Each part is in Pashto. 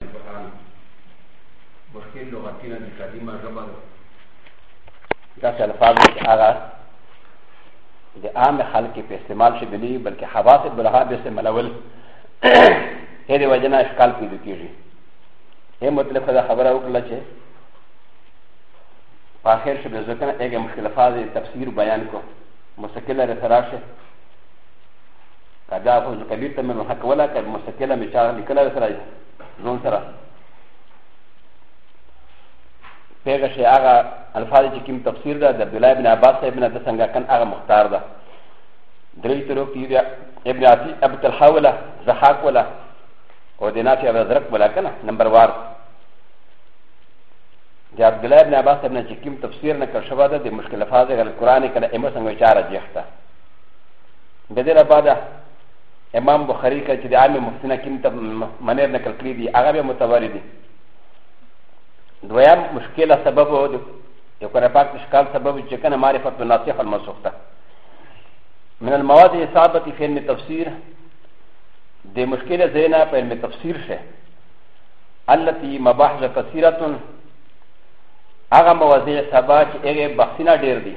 قرآن مشکل لغتی نه دي قدیمه ژبه ده داسې الفاظ دي چې هغه د عام خلک په استعمال شي بلی بلکې حواس بلها به استعمالول هرې وجه نه اشکال پیدا کېږي یې مطلب خدا خبره وکړه چې په آخر شي به ځکه هغه مشکل الفاظ تفسیر بیان کو مستقله رسراشه که دا فوز کبیر ته مې حق ولا که مستقله مې چا لیکله سره ځون سره پیغه شي هغه الفاظ چې کوم تفسیر ده د عبد الله بن عباس صاحب نه د څنګه کن هغه مختار ده درې ترو کې ابن عفی ابو طلحه ولا زحاق ولا او د نافع ابو زرق ولا کنه نمبر وار د عبد الله بن عباس صاحب نه چې کوم تفسیر نه کړ شوی ده د مشکل الفاظ غل قران کله ایمه څنګه چاره جهته د دې نه بعد امام بخاری کله چې د عام مفتونه کیم ته منیر نقل کړی دی هغه به متواری دی دویم مشکله سبب د یو کنه پاک اشکال سبب چې کنه معرفت الناسخ والمنسوخ ته من المواد اصابت فی علم تفسیر د مشکله زینا په علم تفسیر شه التي مباحث كثيره هغه مواضيع سبا چې هغه بحثونه ډېر دي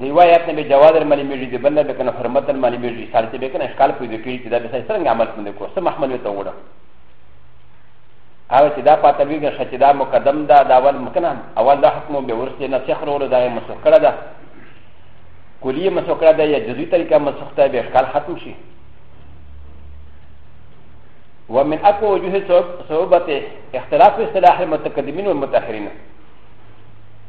دی وای اپ نه به جواز در معنی میږي دی بل نه به کنه حرمت در معنی میږي سالته به کنه اشکال پیدا کیږي چې دا به څنګه عمل کوم کو سم محمل وته وړه او چې دا پاته ویږي چې دا مقدم دا دا اول مکنه اول دا حکم به ورسته نه څخه ورو دا مسخ کړه دا کلیه مسخ کړه دا یا جزئی طریقه مسخ ته به اشکال ختم شي ومن اقوى وجوه صعوبه اختلاف اصطلاح المتقدمين والمتاخرين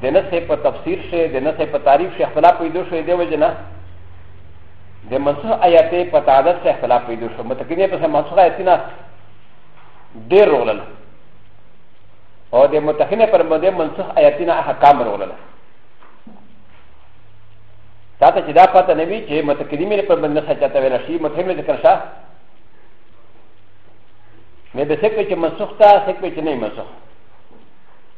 د نسخې په تفسیر شي د نسخې په تعریف شي اختلاف پیدا شوی دی وجه نه د منسوخ آیاتې په تعداد شي اختلاف پیدا شو متقینې په منسوخ آیاتونه ډېر رغلل او د متقینې پر باندې منسوخ آیاتونه احکام رغلل تا ته چې دا پته نه وي چې متقینې پر باندې څه چاته ویل شي متقینې ذکر شه مې به څه کوي چې منسوخ تا څه کوي چې نه منسوخ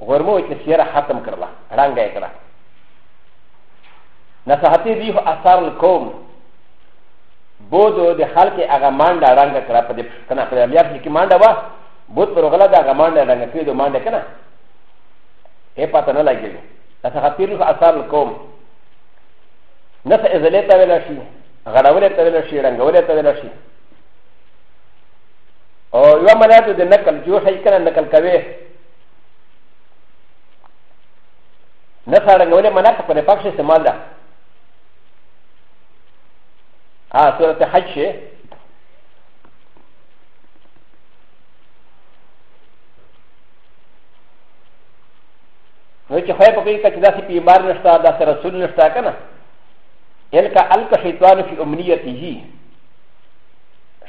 غرمه وچ سیره ختم کرلا رنگا اکرا نصحتی ریح اثار القوم بودو د خلق اغا ماندا رنگا کرا پا دی پشتنا پا دی امیار کی ماندا وا بود پر غلا دا اغا ماندا رنگا کری دو ماندا کنا اے پاتا نلا گیلو نصحتی ریح اثار القوم نصح ازلیتا ویلا شی غراولیتا ویلا شی رنگا ولیتا ویلا شی او یو معنا د نقل جو شي کنه نقل کوي نه سره غوړې معنا په نه پښه استعمال ده ا سورته حج شي نو چې خو په کې کچ داسې پیمار نشته داسې رسول نشته کنه الکه الکه شیطان فی امنیته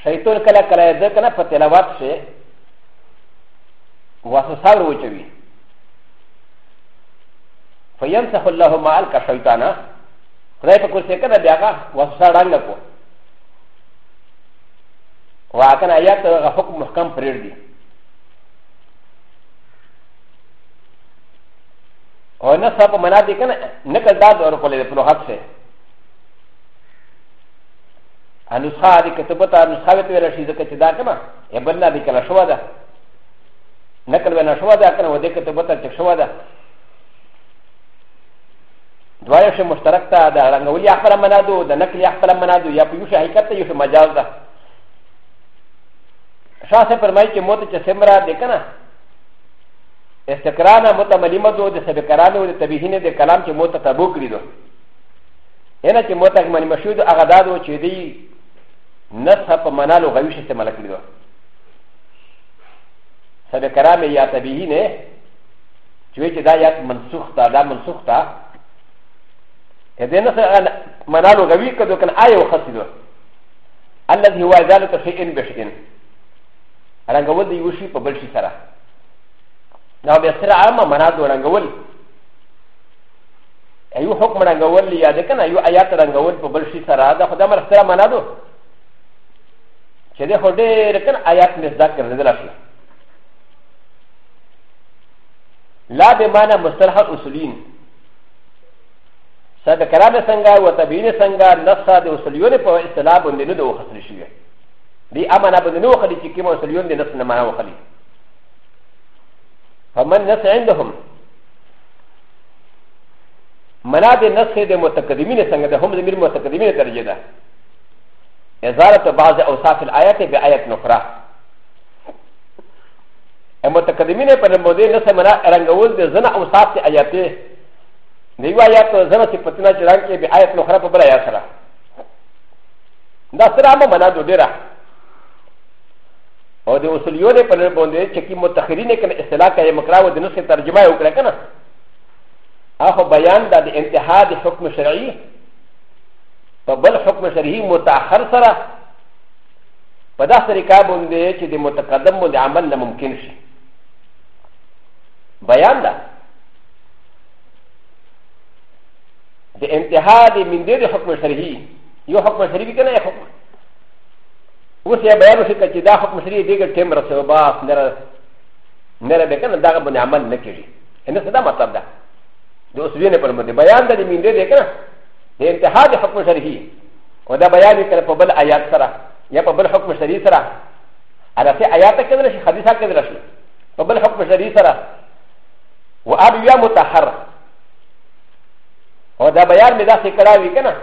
شیطان کله کله د کنه په تلاوت شي وسوسه وروچوي فيمسح الله ما الك شيطانا خدای په کوڅه کې بیا هغه وسوسه ړنګ کو واکن آیات هغه حکم محکم پرېړ دي او نه صاحب منا دي کنه نکړ داد اور کولې په لوحات سره ا نسخه د کتبه ته نسخه وته ویل شي ځکه چې دا کنه ابن نه لیکل شوې ده نقل وینا شوې ده کنه و دې کتبه ته چک شوې ده دواړه شی مشترک ته د رنګولي خپل منادو د نقل خپل منادو یا په یو شی حقیقت ته یو شی مجاز ده شاه سے فرمای چې موت چې سمرا دې کنه استقرانه متملیمه دو د سبکرانه او د تبیهینه د کلام چې موت تبو کړی دو هنا چې موتک منی مشهود هغه دادو چې دی نسخه په معنا لغوي شي استعمال کړی دو سبه کرام یا طبیعی نه چې چې دا یات منسوخ تا دا منسوخ تا کدی نسخه معنا لغوي کدو کنه آیو خاصی دو الذي هو ذلك شيء بشيء رنگول دی وشي په بل شي سره نو بیا سره عامه معنا دو رنگول ایو حکم رنگول یا د کنه یو آیات رنگول په بل شي سره دا خدای مر سره معنا دو چې د خدای رکن آیات مزدا کړل دلا شي لا به معنا مصطلح الاصولین سره د کلام څنګه او تبیین څنګه نصا د اصولیون په اصطلاح باندې نه دوه خسر شي دی امانه باندې نو خلی چې کوم اصولیون د نص نه معنا وخلی فمن نص عندهم منا د نسخ د متقدمین څنګه د هم د میر متقدمین درجه ده ازاله بعض اوصاف الایات به آیات نخرا متقدمین په نموذج نسخ منا رنگول د زنا اوصاف ته آیات دی یو آیات زنا چې پتنا چې رنگ کې به آیات نخرا په بل آیات سره دا سره منا د ډیره او د اصوليو نه په لور باندې چې کی متخرینه کنه اصطلاح کوي مقرا و د نسخه ترجمه یې وکړه کنه اخو بیان د انتها د حکم شرعي په بل حکم شرعي متأخر سره په داسې طریقه باندې چې د متقدم باندې عمل نه ممکن شي بیان ده د انتها د من دې د حکم شرعي یو حکم شرعي کنه یو حکم اوس یې بیان وشي که چې دا حکم شریع دیګه ټیم رسو باس نه نه ربه کنه دا باندې عمل نه کیږي ان څه دا مطلب ده د اوس وینې پر باندې بیان د مين دې دی کنه د انتها د حکم شریعي او دا بیان کړ په بل آیات سره یا په بل حکم شریعي سره على سي آيات كذا شي حديثا كذا شي فبل حكم شرعي سرا وابي يا متحر ودا بيان مدا سي كلاوي كنا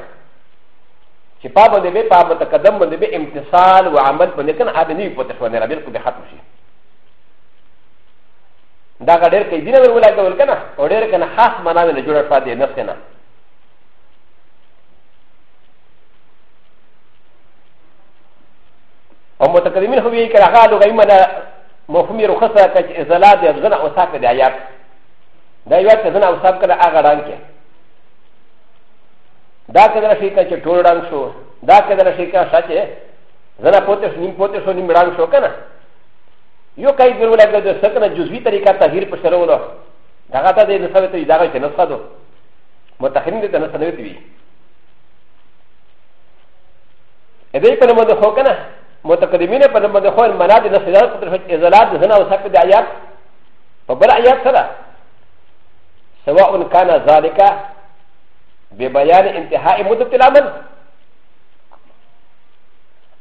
چې په باندې به په متقدم باندې به امتصال او عمل باندې کنه هغه نه پته شو نه بالکل به ختم شي دا ډېر کې دینه ولا کول کنه او ډېر کنه خاص معنا نه جوړ شو دې نه کنه او متقدمین خو یې کړه هغه لغوي معنا مفهوم یې رخصه کړ چې ازلات یې ځنه او صاحب دی آیات دا یو څه ځنه او صاحب کړه هغه رانګه دا کدر شي که چې ټول ړنګ شو دا کدر شي که شا چې زنا پوتې شو نیم پوتې شو نیم ړنګ شو که نه یو کای ګرو لګه د سکنه جزوی طریقه تغییر په سره ولو دغه ته د نسبه ته دغه چې نسخه دو متخرین دې ته نسخه نه وي ا دې په نوم د خو کنه متقدمین په نوم د خو مناد نه سزا په طرف ازلات زنا او سکه د آیات په بل آیات سره سواء کان ذالک ببيان انتهاء مدة العمل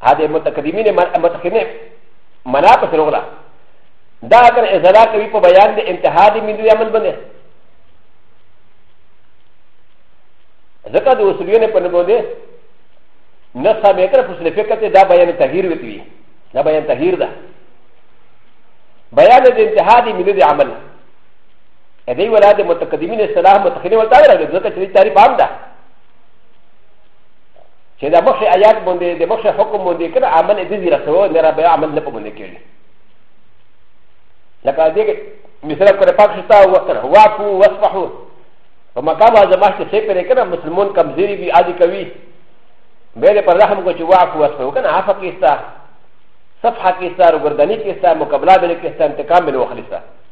هذا متقدمين متقدمين منافس الأولى دا اگر ازالا کوي په بیان د انتها د مندو عمل باندې ځکه د اصولونه په نوم دی نه سمې کړ فصل فقه ته دا بیان تغییر وتوي دا بیان تغییر ده بیان د انتها د مندو عمل ا د ي ولا د متقدمين اصطلاح متخلين ولتا ولا ځکه چې تعریف عام ده چې د مخ آیات باندې د مخ حکم باندې کړه عمل دې دې رسو نه را به عمل نه پمنه کېږي لکه دې مثلا کړه پاک شتا وکړ وافو وصفحو په مقام اعظمه کې څه پرې کړه مسلمان کمزوري وي عادي کوي به دې پر رحم کو چې وافو وصفحو کنه عفا کېستا صفحه کېستا وګردنی کېستا مقابله به کېستا انتقام به وخلیستا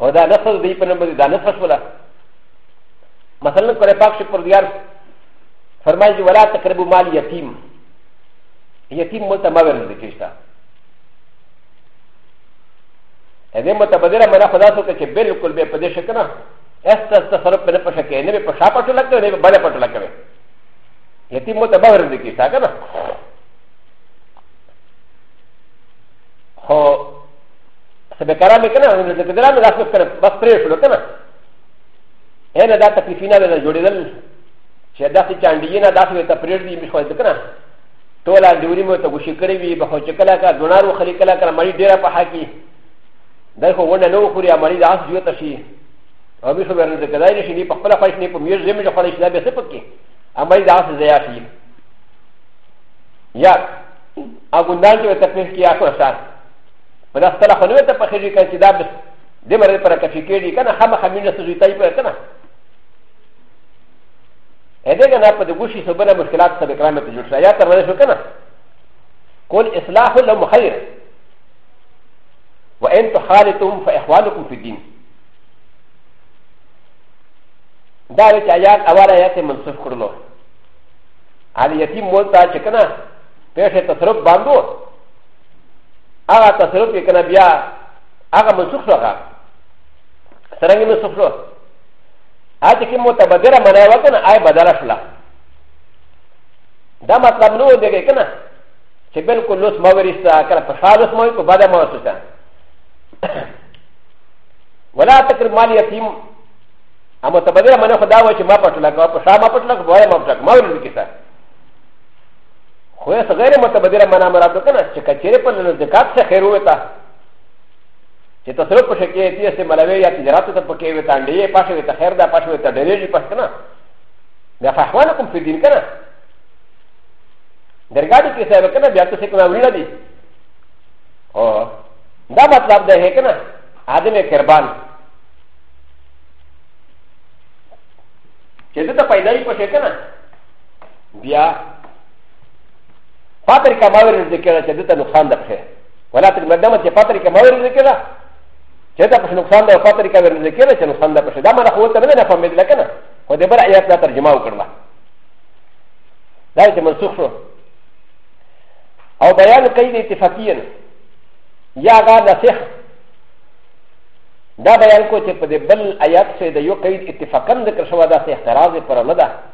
او دا نسل دی په نوم باندې دا نسل شوله مثلا قرآن پاک شي پر دیار فرمایي چې ولا تقربوا مال یتیم یتیم مو ته ما ورنه کېشته ا دې متبدله منا خدا سو ته چې بالکل به پدې شک نه است است سره په نه پښه کې نه به پښه پټو لګو نه به بل پټو لګو یتیم مو ته باور دې کې تا کنه خو سبب کرا مې کنه د کدرا مې داسې کنه بس پرې شو کنه هر دا تکلیفینه به جوړېدل چې داسې چانډیینه داسې وي ته پرې دي مې خو دې کنه ټوله ډوري مو ته غوشي کړې وي به خو چې کله کا دونارو خلې کله کله مړی ډیره په حقي دا خو ونه نو خوري مړی داس جوړ تشي او به خو ورنه کدای نشي نه په خپل خواهش نه په میر زمې جو خواهش دا به څه پکې امړی داس ضیا شي یا اګوندان چې ته پېښ کیه کو سره په دا خپل خو نه ته په خېږي کړي چې دا بس دې مرې پر کفي کېږي کنه هم خمینه سوي تای په کنه ا دې کنه په دې ګوشي سبره مشکلات سره کرامه ته جوړ شي یا تر ورې شو کنه قل اصلاح لهم خير وان تخالطهم فاخوانكم في الدين دا چې آیات اوله آیات منسوخ کړلو علي یتیم مول ته چې کنه پیسې تصرف باندې هغه تصرف یې کنه بیا هغه منسوخ شو هغه سرنګ منسوخ شو هغه کې متبدره منای وکنه آی بدله شوله دا مطلب نو دی کنه چې بالکل لوس ما ورسته کله په شاله لوس ما په بده ما ورسته ولا تقرب مال یتیم ا متبدره منه خدا و چې ما پټلا کو په شاله ما پټلا کو ما پټلا ما ورسته خو یې غیر متبدله معنا مراد کنه چې کچېره په نن زکات څخه خیر وتا چې تصرف په شکه یې چې ملوي یا تجارت ته پکې وتا ډېر پښه وتا خیر دا پښه وتا ډېرې شي پښ کنه دا فهمانکم فی دین کنه درګاډي کې څه وکنه بیا ته څه کنه ویل دي او دا مطلب ده کنه ادم کربان چې ته پیدا یې پښه کنه بيا فاتر كما ورد ذكرى شديد نقصان دبخير ولا تقدم چې فاتر كما ورد ذكرى چې دا په نقصان ده فاتر کا ورن ذکر چې نقصان ده په دا ما خو ته نه فهمید لکنه خو دې بر آیات دا ترجمه وکړه دا چې منسوخ شو او بیان کوي د اتفاقیا یا غا نصح دا بیان کو چې په دې بل آیات سره د یو قید اتفاقا ذکر شوی دا سه اعتراض پر نه ده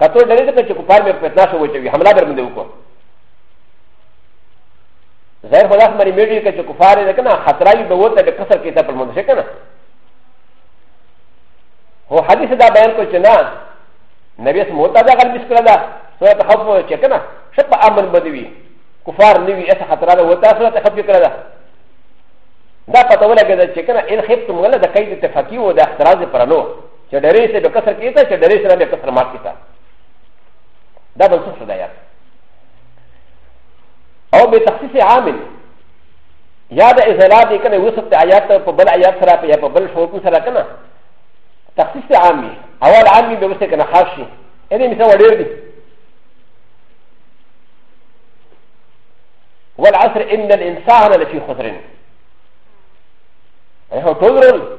کتو ډېر دې چې کوپار به پتلا شو وچوي حمله بر باندې وکړو ظاهر خلاص مری میډی کې چې کوپار دې کنه خطر یې به وته د کسر کې ته پر مونږ کنه هو حدیث دا بیان کو چې نه نبی سم وتا دا غل مشکل ده سو ته خف چې کنه شپ امن بدوي کوپار نیوي اس خطر ده وتا سو ته خف کړه دا پته ولګه چې کنه ان خفتم ولا د قید تفقیو د اختراز پرنو چې ډېرې سره به کسر کېتا چې ډېرې سره به کسر مات کېتا دا بل څه ده یا او به تخصیص عامل یا د ازلا دې کنه وسط آیات په بل آیات سره په یا په بل شوق سره کنه تخصیص عامي اول عامي به وسه کنه خاص شي اې مثال وړیر دي والعصر ان الانسان لفي خسر هو تضرب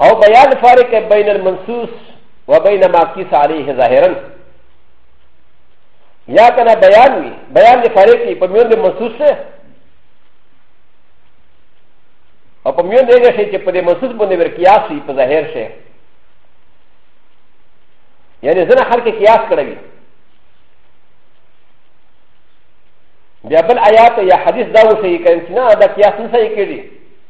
او بیان فارق بین المنصوص و بین ما کیس علیه ظاهرا یا کنا بیان وی بیان دی فارق په میون د منصوص سره او په میون دغه شی چې په دې منصوص باندې ور قیاس وي په ظاهر شي یعنی ځنه خلک قیاس کړوي بیا بل آیات یا حدیث دا وشي کنه چې نه دا قیاس نه صحیح کېږي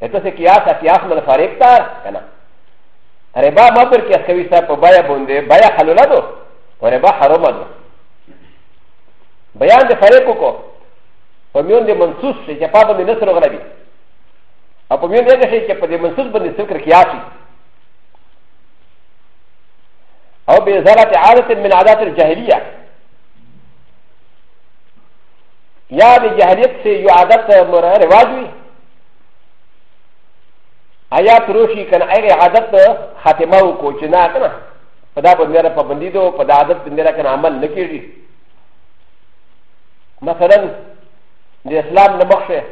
ته څه قیاس قیاس من فارق تا کنه ربا ما پر قیاس کوي سره په بیا باندې بیا حلال دو او ربا حرام دو بیان د فارق کو په میون د منصوص شي چې په باندې نصر غلبي او په میون دغه شي چې په دې منصوص باندې څوک قیاس شي او بازاله عادت من عادات الجاهليه یا د جهلیت سي یو عادت مر رواج وي ایا تروشي کنه هغه عادت خاتمه وکړو چې نه کنه په دا باندې را پابندي دو په دا عادت باندې را کنه عمل نه کیږي مثلا د اسلام نه مخشه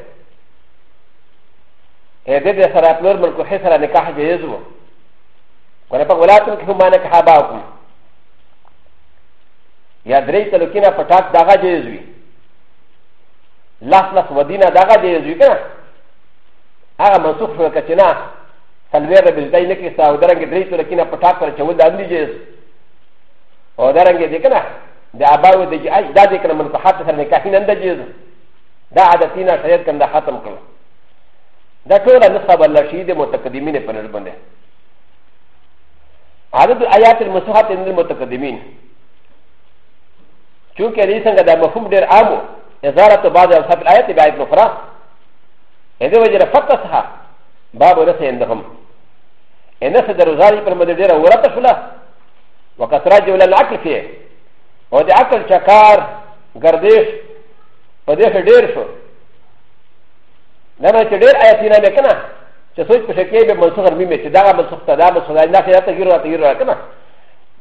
هې دې د سره خپل ملک هي سره نکاح جایز وو کنه په ولاتن کې مانه کحابا وکړو یا درې کلو کې نه په ټاک دغه جایز وي لاس لاس ودینه دغه جایز وي که نه هغه منسوخ شو که چې نه سلویر به زده نه کېسته او درنګې درې کلو کې نه په ټاک پر چول د امدي جایز او درنګې دی که نه د اباو د جایز دا دی که نه منصحات سره نکاح نه ده جایز دا عادتینا شریعت کنده ختم کړو دا ټول نسخه بل شي د متقدمین په نسبت باندې عدد الآيات المصححة من المتقدمين چونکه دې څنګه دا مفهوم ډېر عام و ازارت بعض اوصاف الایت بیا ابن اخرى هذا وجه فتحها باب ورثه عندهم ان س دروزاري پر مدد ډېر ورته شولا وکثرا جولا العقل فيه او د عقل چکار گردش په دې ډېر شو نه نه چې ډېر آیتونه مې کنه چې سوچ په شکه به منسوخ رمي مې چې دا منسوخ ته دا منسوخ دا نه خیاطه ګیرو ته ګیرو کنه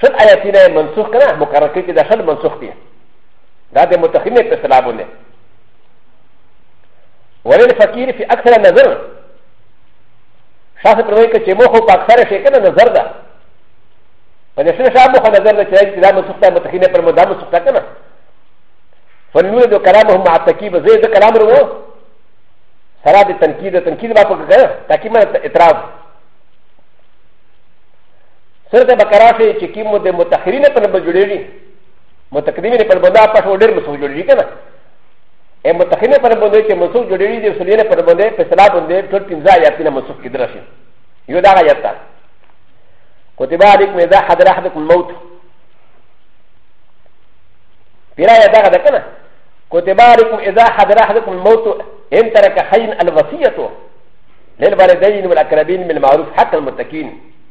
شل آیاتونه یې منسوخ که نه مقرر کړي چې دا شل منسوخ دي دا د متخینې په اصطلاح باندې وللفقیر فی اکثر نظر شاخ پر وایي که چې موخه په اکثر شي که نه نظر ده په دې شل شاه موخه نظر ده چې دا منسوخ ده متخینې پر مدا منسوخ ده که نه فنمونه د کلامهم مع تکیب زه د کلام ورو سره د تنکید تنکید با په کړه تکیمه اعتراض سورت بقره شي چې کوم د متأخرین په نوم جوړېږي متقدمین په نوم دا پښو ډېر مسو جوړېږي کنه ا متأخرین په نوم باندې چې مسو جوړېږي د سولین په نوم باندې په صلاح باندې ټول پنځه آیاتونه مسو کې درشي یو دا آیات ده کتب علیکم اذا حضر احدکم الموت پیرا یا دا ده کنه کتب علیکم اذا حضر احدکم الموت ان ترك خير الوصيه للوالدين والاقربين من المعروف حق المتقين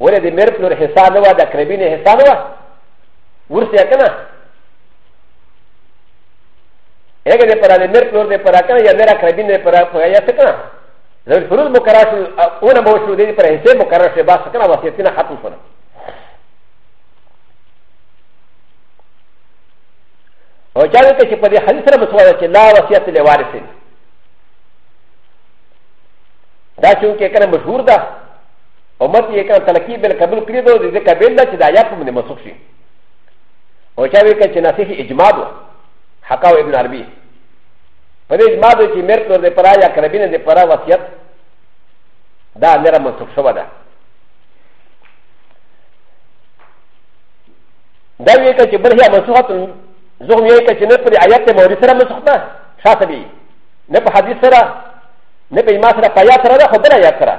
ولې د مېر پلور حصه نه وه د اقربین حصه نه وه ورسې که نه هغه د پر د مېر پلور د پر که نه یا مېر اقربین د پر خو یا څه که نه د فروض مقرر شو اونه به وشو د دې پر حصې مقرر شو بس که نه وصیتونه ختم شول او چا ویل چې په دې حدیث سره مسواله چې لا وصیت لوارثین دا چونکه کنه مشهور ده او مت یې کنه تلقی بل قبول کړی دو د قبل نه چې د آیات په باندې مسوخ شي او چا وی کنه چې ناسخ اجماع دو حقاو ابن عربي په دې اجماع دو چې مر پر دې پرا یا کربینه دې پرا وصیت دا نره مسوخ شو ده دا وی کنه چې بل هي مسوخت زغم یې کنه چې نه پر آیات مورث سره مسوخ ده شاته بي نه په حدیث سره نه په ایمان سره په آیات سره ده خو بل آیات سره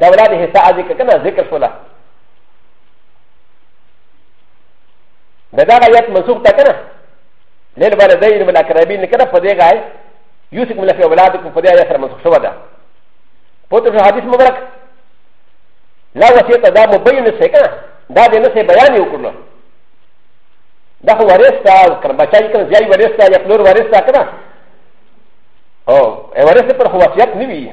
دا ولا د حصہ اځي کنه ذکر شولا دا دا غیات منسوخ تا کنه لیل بار دین من اقربین کنه په دې غای یوسف من فی اولادکم په دې آیات سره منسوخ شو دا پوتو حدیث مبارک لا وصیت دا مبین سه کنه دا دې نه سه بیان یو کړو دا خو ورستا کنه بچای کنه زیای ورستا یا پلور ورستا کنه او ورسته پر خو وصیت نیوی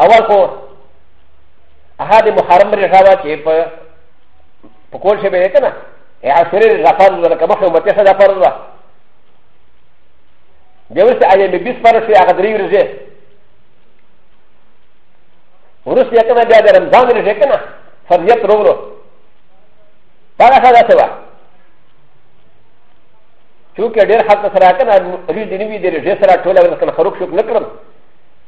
اول خو هغه د محرم رضا وا چې په په کول شي به کنه یا سره رضا فرض ولا کومه خو مته صدا فرض وا د وسه اې مې بیس پر شي هغه درې ورځې ورسې یا کنه بیا د رمضان رضا کنه فرضیت وروړو هغه څه ده وا چونکه ډېر حق سره کنه ری دې نوی دې رضا سره ټوله ورکه خروج شو نه کړم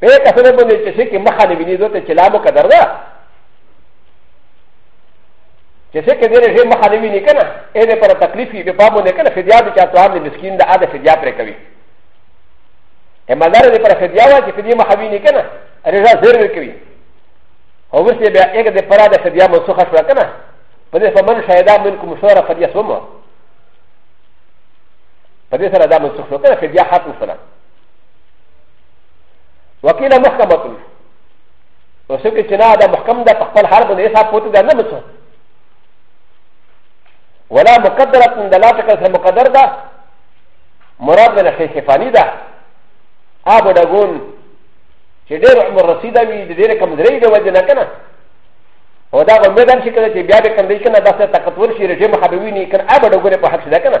په کسانو باندې چې څه کې مخه نه ویني دوی ته چې لا مو قدر ده چې څه کې دې رژې مخه نه ویني کنه اې دې پر تکلیف یې په باندې کنه فدیا دې چا توام دې مسکین ده اده فدیا پر کوي ا م د ا ر د ي پر فديا وا چې فديا محويني کنه رجا زر وکوي او ورسې بیا یک د پرا د فديا منسوخه شو کنه په دې فمن شهدا منکم شورا فديا سومو په دې سره دا منسوخ شو کنه فديا حق وسلام وکیل محکمه تل او سکه چې نه دا محکم ده په خپل حال باندې حساب پوت ده نه مسو ولا مقدره د لا تکل سره مقدر ده مراد نه شي شفانی ده ابو دغون چې ډېر عمر رسیدا وي د ډېر کمزري دی وجه نه کنه او دا غو مدام چې کله چې بیا به کندې کنه داسې طاقتور شي رژیم خبروي نه کنه ابو دغون په حق شي ده کنه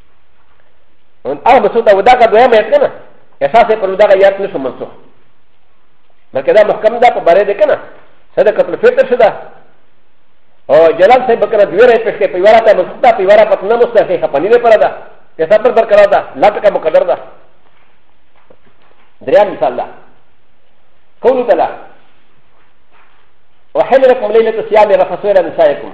ان هغه مسعود او دغه دویم یاد کنه احساس یې پر دغه یاد نشو منسوخ بلکې دا محکم ده په باره ده کنه صدق قتل فطر شده او جلال صاحب کنه دوی رې پښکې په واره ته مسعود په واره پته نه مستحقه خپنی نه پر ده ته صبر برقرار ده لا تک مقدر ده دریا مثال ده قول تعالی وحل لكم ليله الصيام رفسوا الى نسائكم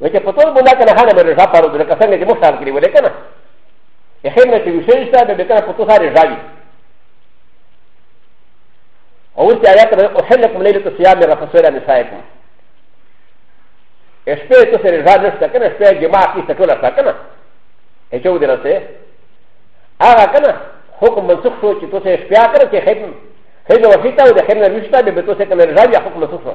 وجه پتول بولا کنه هانه به رجا پارو دلکه څنګه چې مختار کړی ولې کنه اخیر نه چې وشي شته به کنه پتو سره رجاوي او چې آیات به احلکم لیلۃ الصیام رفسولا نسائکم شپه ته سره رجا نشته کنه شپه جماع کی سټوله تا کنه هیڅ و دې راته هغه کنه حکم منسوخ شو چې تو سه شپه کړ چې خیر خیر وفیتا و د خیر نه رښتا به تو سه کنه رجاوي حکم منسوخ شو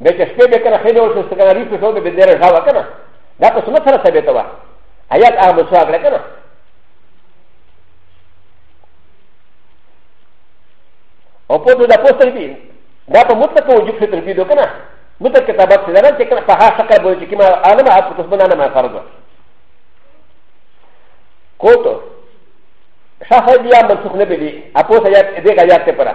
به چې شپې به کنه خېده وشو څه کنه ریپې شو به به دېره ژاوه کنه دا په سنت سره ثابت وه آیات هغه مسوا کړه کنه او په دې د پوسټ کې دا په مطلق وجوب څه تربیه دو کنه مطلق کتابت څه درته کنه په هغه شکل بوله چې کما عالم اپ تاسو باندې ما فرض کوته شاهد یا منسوخ نه بلی اپوس آیات دې آیات ته پره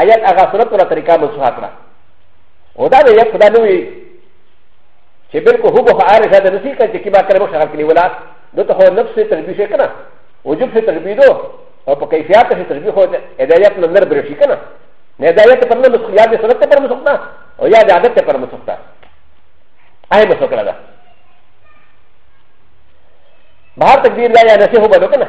آیت هغه سنت ولا طریقه منسوخه کړه او دا د یو خدا نه وي چې بالکل هو به عارف هذا نسی کړي چې کیما کړو شغل کړي ولا نو ته هو نفس ته تربیه شي کنه وجب ته تربیه دو او په کیفیت ته تربیه هو هدایت نه نر برشي کنه نه هدایت پر نه مسخ یا د سنت پر مسخ نه او یا د عادت پر مسخ نه آی مسخ کړه دا بهر تقدیر لا یا نسی هو بنو کنه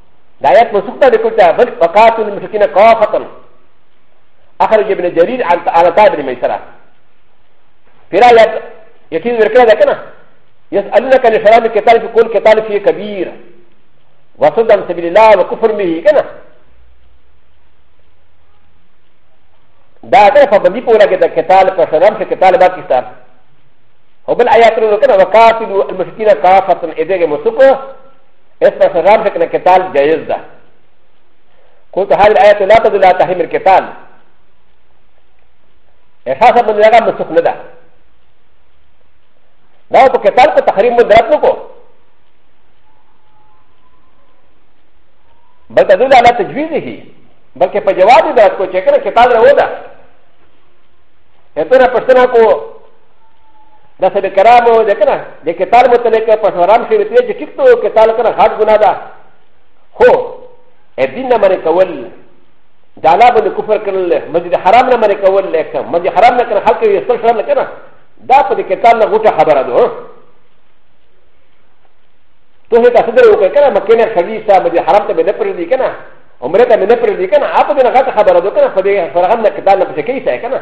د آیت منسوخ ته لیکل چې بل وقاتل المشرکین کافتا اخرج ابن جریر عن عطاء بن میسره پیرا یاد یقین ورکړه ده کنه یسالونک عن شراب القتال فی کل قتال فی کبیر وصد عن سبیل الله وکفر به کنه دا ده په باندې پورا کې د قتال په شرم کې قتال باندې کیسه او بل آیات ورو کنه وقاتل المشرکین کافتا اې دغه مسوکه اس پر سزار سے کنا قتال جائز دا کو تو حال آیت لا تدل لا تحریم القتال احساس من لگا منسوخ ندا دا تو قتال کو تحریم من درد نکو بل تدل علی تجویز ہی بلکہ پا جواب درد کو چکر قتال رو دا ہے تو نا پشتنا کو دا سبب کرامو ده کنه د قتال متعلق په حرام شي وتوی چې ټیک ته قتال کنه غاټ ګنا ده خو دین نه منې کول د الله باندې کفر کړل مسجد حرام نه منې کول لکه مسجد حرام نه کنه خلک یې ستر شرم کنه دا په دې قتال نه غوټه خبره ده ته هیڅ اصدر یو کنه مکه نه شوی صاحب مسجد حرام ته نه پرې دی کنه عمره ته نه پرې دی کنه اپ دې نه غاټه خبره ده کنه په دې فرغم نه قتال نه پکې کیسه کنه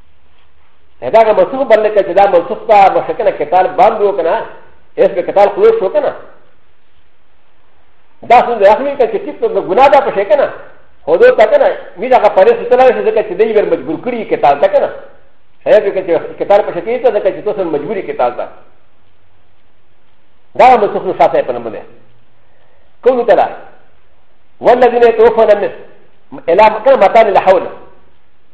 هذا هغه منسوخ بل لکه چې دا منسوخ په مشکنه کتال باندې وکنه اس به کتال خلوص شو کنه دا څنګه اخلي ته چې ټیک ته ګناه ده په شکنه هو دوی ته کنه می دا پرې ستل شي ځکه چې دوی ور مجبور کړی کتال ته کنه هغه به چې کتال په شکیه ته ځکه چې تاسو مجبوري کتال ته دا منسوخ نو شاته په نمونه کوم تلا والذین توفوا لم الى مكان متان الحول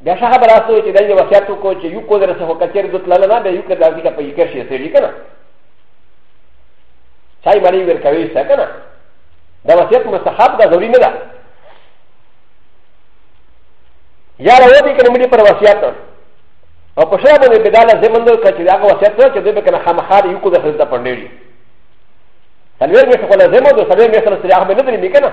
بیا شغه براسو چې دای وصیت کو چې یو کو درسه هو کچیر دوت لاله نه به یو کدا ځکه په یکه شي سړي کنه چای باندې ور کوي څه کنه دا وصیت مستحب ده ضروري نه ده یا راو دي کنه مړي پر وصیت او په شابه به بداله زمند کړ چې هغه وصیت چې دوی به کنه خامخار یو کو درسه ته پندې دي سلویر مې خپل زمو د سلویر مې سره سره هغه نه درې میکنه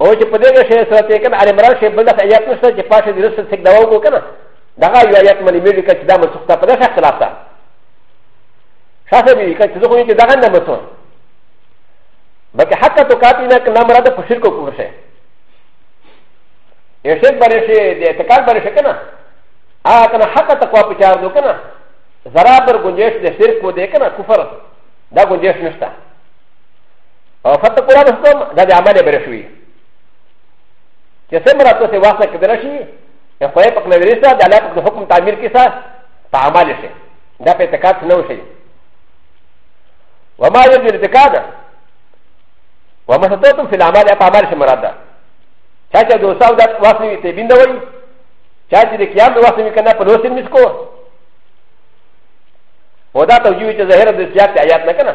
او چې په دې کې شی سره ته کنه عمران شی بل دغه آیات نشته چې پاشه دې رسل څخه دوا وکړو کنه دغه یو آیات ملي ملي کچ دا مسخ ته په دغه اختلاف ده شاسه به کچ زه خو یې دغه نه مسو بلکې حتی تو کاتی نه کنه مراد په شرک کوو شه یې شرک باندې شی د اعتقاد باندې شی کنه هغه کنه حتی تقوا په چار دو کنه زرا پر گنجائش د شرک کو دے کنه کفر دا گنجائش نشته او فتح قرآن اسلام دا د عمل برشوي چې څومره تاسو واسه کېدل شي خو یې پک نه ورسته د الله په حکم تعمیر کې سره په عمل شي دا په اعتقاد نه وشي وما يجب الاعتقاد وما استطعتم في العمل په عمل شي مراد ده چا چې د وساو د واسه وي ته بینده وي چا چې د قیام د واسه وي کنه په لوسین مسکو ودا توجیه چې ظاهر د سیاق آیات نه کنه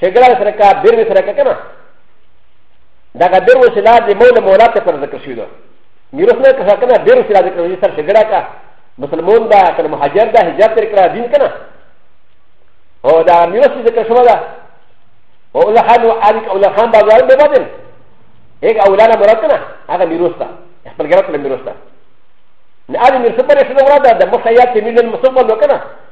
شګړه سره کا بیر سره کا کنه دا کا بیر وسیله د مولا مولا ته پر ذکر شوی دا میروس نه کا کنه بیر وسیله ذکر شوی سره شګړه کا مسلمان دا کنه مهاجر دا هجرت تر کړه دین کنه او دا میروس ذکر شوی دا او له خان او الیک او له خان بازار به بدل هیڅ اولانا مراد کنه هغه میروس تا خپل ګرات له میروس تا نه اړ میروس پر شنو مراد دا مخیات میلن مسلمان وکنه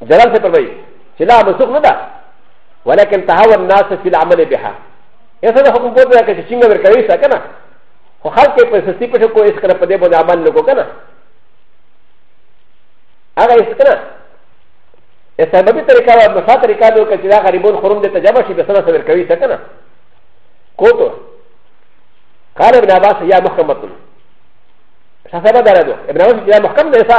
جلال سے فرمائی چھ لا مسوخ نہ دا ولكن تهاوى الناس في العمل بها ایسا دا حکم بوتو ہے کہ چنگا ورکوی سا کنا خو خلق کے پر سستی پر کو اس کنا پدے بودے عمل لگو کنا اگر اس کنا اس سببی طریقہ و مسا طریقہ دو کہ چلا غریبون خرم دے تجابہ شی بسنا سا ورکوی سا کنا کوتو قال ابن عباس یا محکمتن شاسبہ دارا دو ابن عباس یا محکم دے سا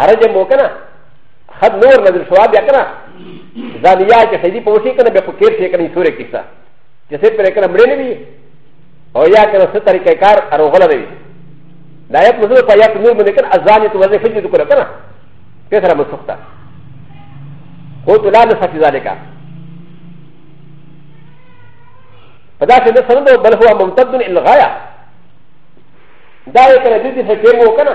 هر جمع وکنه خد نور نظر شواب بیا کنه زانیا چې سیدی په وشي کنه به په کیر شي کنه سورې کیسه چې سې پر کنه مړې نه وي او یا کنه ست طریقې کار ارو غل دی دا یو مزل په یو نور باندې کنه ازانی تو وځي فجر کړه کنه په سره مسخته خو ته لا نه ساتي ذالک په داسې نه سره بل هو ممتد الغایا دا یو کنه دې څه کې مو کنه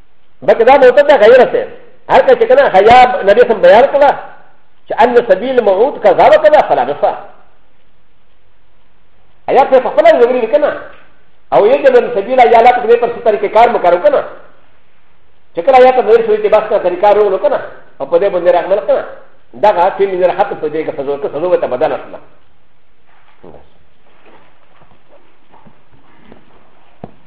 بلکې دا موته ده غیر سه هر کله چې کنه حیاب نبی سم بیان کړه چې ان سبیل موعود کذا وکذا فلا نفع ایا په خپل زمری کنه او یې د سبیل یا لا په دې پر ستر کې کار مکارو کنه چې کله یا ته نور شوې ته بس کا طریقه ورو کنه او په دې باندې راغمل کنه دا غا چې مې راحت په دې کې فزور کې فزور ته بدل اصله